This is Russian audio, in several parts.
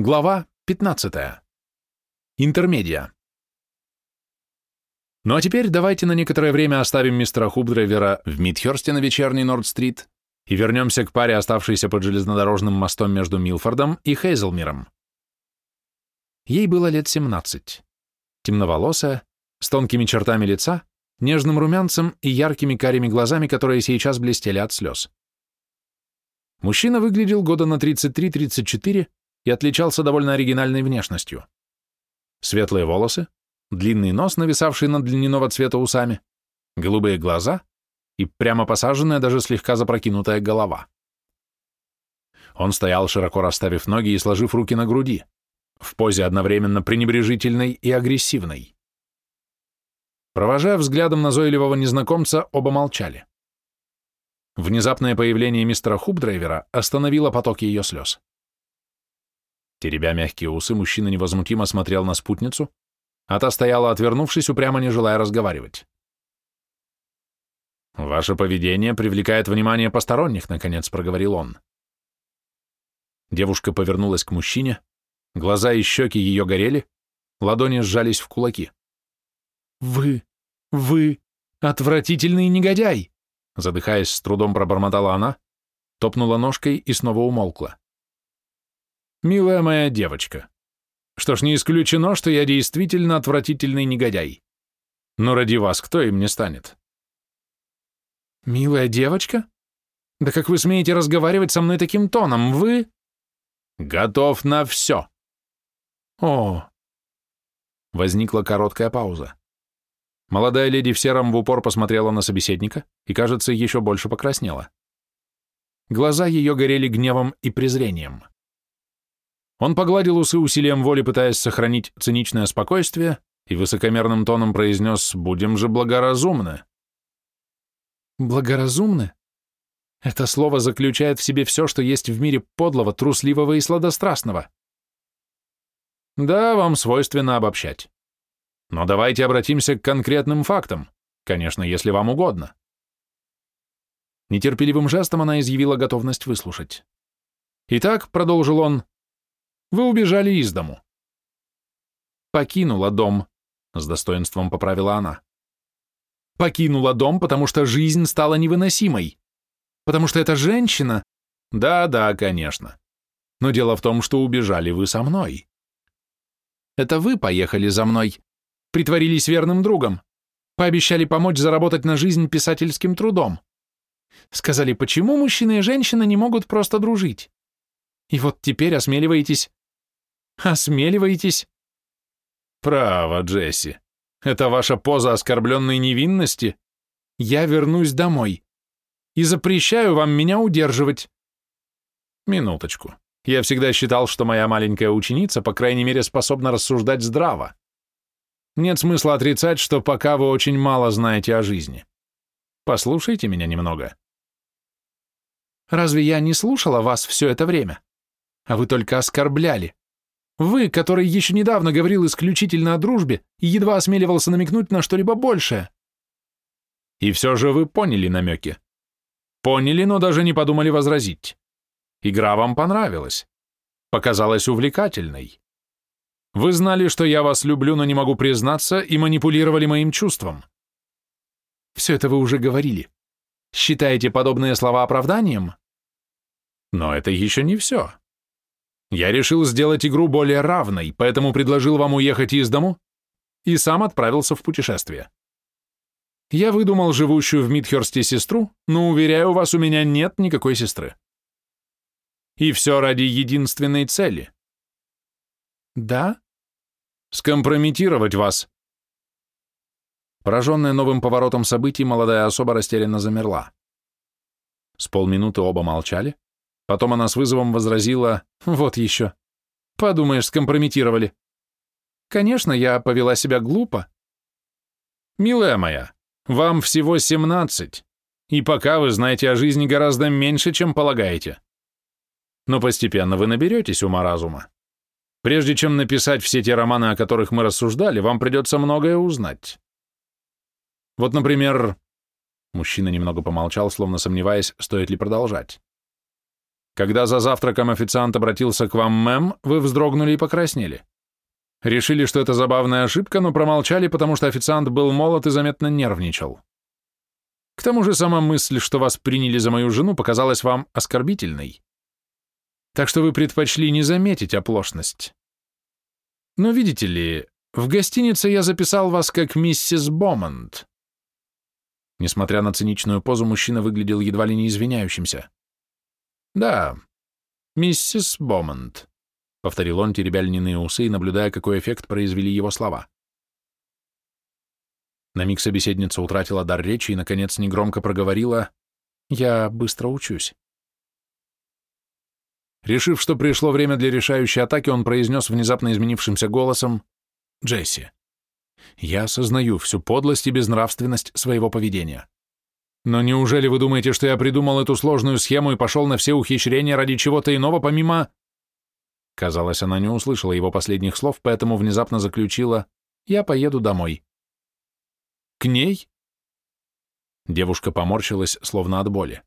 Глава 15. Интермедиа. Ну а теперь давайте на некоторое время оставим мистера Хубдрайвера в Мидхерсте на вечерней Норд-стрит и вернемся к паре, оставшейся под железнодорожным мостом между Милфордом и Хейзелмиром. Ей было лет 17. Темноволосая, с тонкими чертами лица, нежным румянцем и яркими карими глазами, которые сейчас блестели от слез. Мужчина выглядел года на 33-34, и отличался довольно оригинальной внешностью. Светлые волосы, длинный нос, нависавший над длинного цвета усами, голубые глаза и прямо посаженная, даже слегка запрокинутая голова. Он стоял, широко расставив ноги и сложив руки на груди, в позе одновременно пренебрежительной и агрессивной. Провожая взглядом назойливого незнакомца, оба молчали. Внезапное появление мистера Хубдрайвера остановило поток ее слез. Теребя мягкие усы, мужчина невозмутимо смотрел на спутницу, а та стояла, отвернувшись, упрямо не желая разговаривать. «Ваше поведение привлекает внимание посторонних», — наконец проговорил он. Девушка повернулась к мужчине, глаза и щеки ее горели, ладони сжались в кулаки. «Вы, вы, отвратительный негодяй!» Задыхаясь, с трудом пробормотала она, топнула ножкой и снова умолкла. Милая моя девочка. Что ж, не исключено, что я действительно отвратительный негодяй. Но ради вас кто им не станет? Милая девочка? Да как вы смеете разговаривать со мной таким тоном? Вы... Готов на все. О. Возникла короткая пауза. Молодая леди в сером в упор посмотрела на собеседника и, кажется, еще больше покраснела. Глаза ее горели гневом и презрением. Он погладил усы усилием воли, пытаясь сохранить циничное спокойствие, и высокомерным тоном произнес «Будем же благоразумны». «Благоразумны?» Это слово заключает в себе все, что есть в мире подлого, трусливого и сладострастного. Да, вам свойственно обобщать. Но давайте обратимся к конкретным фактам, конечно, если вам угодно. Нетерпеливым жестом она изъявила готовность выслушать. Итак, продолжил он, вы убежали из дому. Покинула дом, с достоинством поправила она. Покинула дом, потому что жизнь стала невыносимой. Потому что эта женщина... Да-да, конечно. Но дело в том, что убежали вы со мной. Это вы поехали за мной, притворились верным другом, пообещали помочь заработать на жизнь писательским трудом. Сказали, почему мужчина и женщина не могут просто дружить. И вот теперь осмеливаетесь Осмеливаетесь? Право, Джесси. Это ваша поза оскорбленной невинности? Я вернусь домой. И запрещаю вам меня удерживать. Минуточку. Я всегда считал, что моя маленькая ученица, по крайней мере, способна рассуждать здраво. Нет смысла отрицать, что пока вы очень мало знаете о жизни. Послушайте меня немного. Разве я не слушала вас все это время? А вы только оскорбляли. Вы, который еще недавно говорил исключительно о дружбе и едва осмеливался намекнуть на что-либо большее. И все же вы поняли намеки. Поняли, но даже не подумали возразить. Игра вам понравилась. Показалась увлекательной. Вы знали, что я вас люблю, но не могу признаться, и манипулировали моим чувством. Все это вы уже говорили. Считаете подобные слова оправданием? Но это еще не все. Я решил сделать игру более равной, поэтому предложил вам уехать из дому и сам отправился в путешествие. Я выдумал живущую в Мидхерсте сестру, но, уверяю вас, у меня нет никакой сестры. И все ради единственной цели. Да? Скомпрометировать вас. Пораженная новым поворотом событий, молодая особа растерянно замерла. С полминуты оба молчали, Потом она с вызовом возразила, вот еще. Подумаешь, скомпрометировали. Конечно, я повела себя глупо. Милая моя, вам всего семнадцать, и пока вы знаете о жизни гораздо меньше, чем полагаете. Но постепенно вы наберетесь ума-разума. Прежде чем написать все те романы, о которых мы рассуждали, вам придется многое узнать. Вот, например... Мужчина немного помолчал, словно сомневаясь, стоит ли продолжать. Когда за завтраком официант обратился к вам, мэм, вы вздрогнули и покраснели. Решили, что это забавная ошибка, но промолчали, потому что официант был молод и заметно нервничал. К тому же сама мысль, что вас приняли за мою жену, показалась вам оскорбительной. Так что вы предпочли не заметить оплошность. Но видите ли, в гостинице я записал вас как миссис Бомонд. Несмотря на циничную позу, мужчина выглядел едва ли не извиняющимся. «Да, миссис Бомонд», — повторил он, теребя льняные усы наблюдая, какой эффект произвели его слова. На миг собеседница утратила дар речи и, наконец, негромко проговорила «Я быстро учусь». Решив, что пришло время для решающей атаки, он произнес внезапно изменившимся голосом «Джесси, я осознаю всю подлость и безнравственность своего поведения. Но неужели вы думаете, что я придумал эту сложную схему и пошел на все ухищрения ради чего-то иного, помимо...» Казалось, она не услышала его последних слов, поэтому внезапно заключила «Я поеду домой». «К ней?» Девушка поморщилась, словно от боли.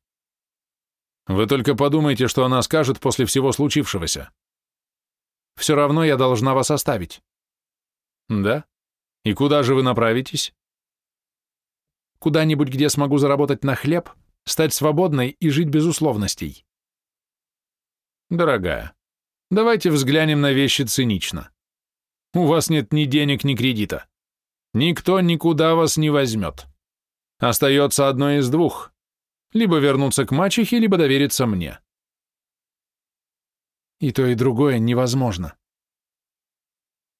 «Вы только подумайте, что она скажет после всего случившегося. Все равно я должна вас оставить». «Да? И куда же вы направитесь?» «Куда-нибудь, где смогу заработать на хлеб, стать свободной и жить без условностей». «Дорогая, давайте взглянем на вещи цинично. У вас нет ни денег, ни кредита. Никто никуда вас не возьмет. Остается одно из двух. Либо вернуться к мачехе, либо довериться мне. И то, и другое невозможно.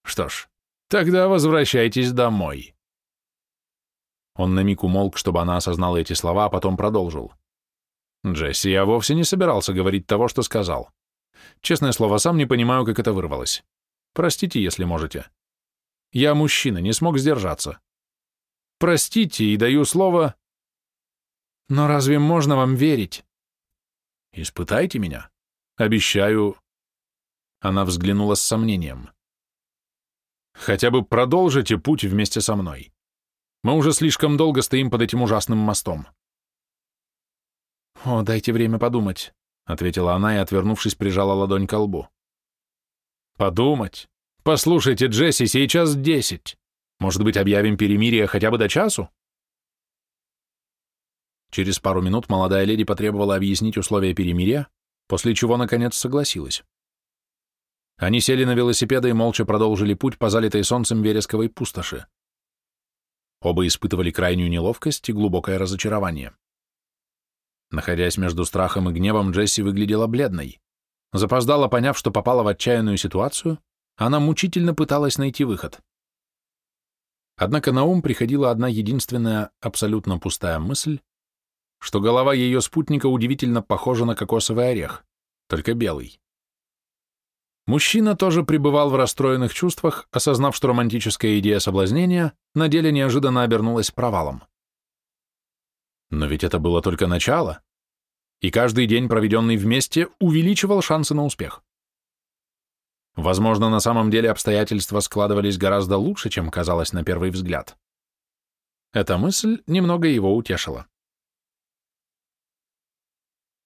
Что ж, тогда возвращайтесь домой. Он на миг умолк, чтобы она осознала эти слова, а потом продолжил. Джесси, я вовсе не собирался говорить того, что сказал. Честное слово, сам не понимаю, как это вырвалось. Простите, если можете. Я мужчина, не смог сдержаться. Простите и даю слово... Но разве можно вам верить? Испытайте меня. Обещаю... Она взглянула с сомнением. Хотя бы продолжите путь вместе со мной. Мы уже слишком долго стоим под этим ужасным мостом. О, дайте время подумать, ответила она и, отвернувшись, прижала ладонь к лбу. Подумать? «Послушайте, Джесси, сейчас десять. Может быть, объявим перемирие хотя бы до часу?» Через пару минут молодая леди потребовала объяснить условия перемирия, после чего, наконец, согласилась. Они сели на велосипеды и молча продолжили путь по залитой солнцем вересковой пустоши. Оба испытывали крайнюю неловкость и глубокое разочарование. Находясь между страхом и гневом, Джесси выглядела бледной. Запоздала, поняв, что попала в отчаянную ситуацию, она мучительно пыталась найти выход. Однако на ум приходила одна единственная, абсолютно пустая мысль, что голова ее спутника удивительно похожа на кокосовый орех, только белый. Мужчина тоже пребывал в расстроенных чувствах, осознав, что романтическая идея соблазнения на деле неожиданно обернулась провалом. Но ведь это было только начало, и каждый день, проведенный вместе, увеличивал шансы на успех. Возможно, на самом деле обстоятельства складывались гораздо лучше, чем казалось на первый взгляд. Эта мысль немного его утешила.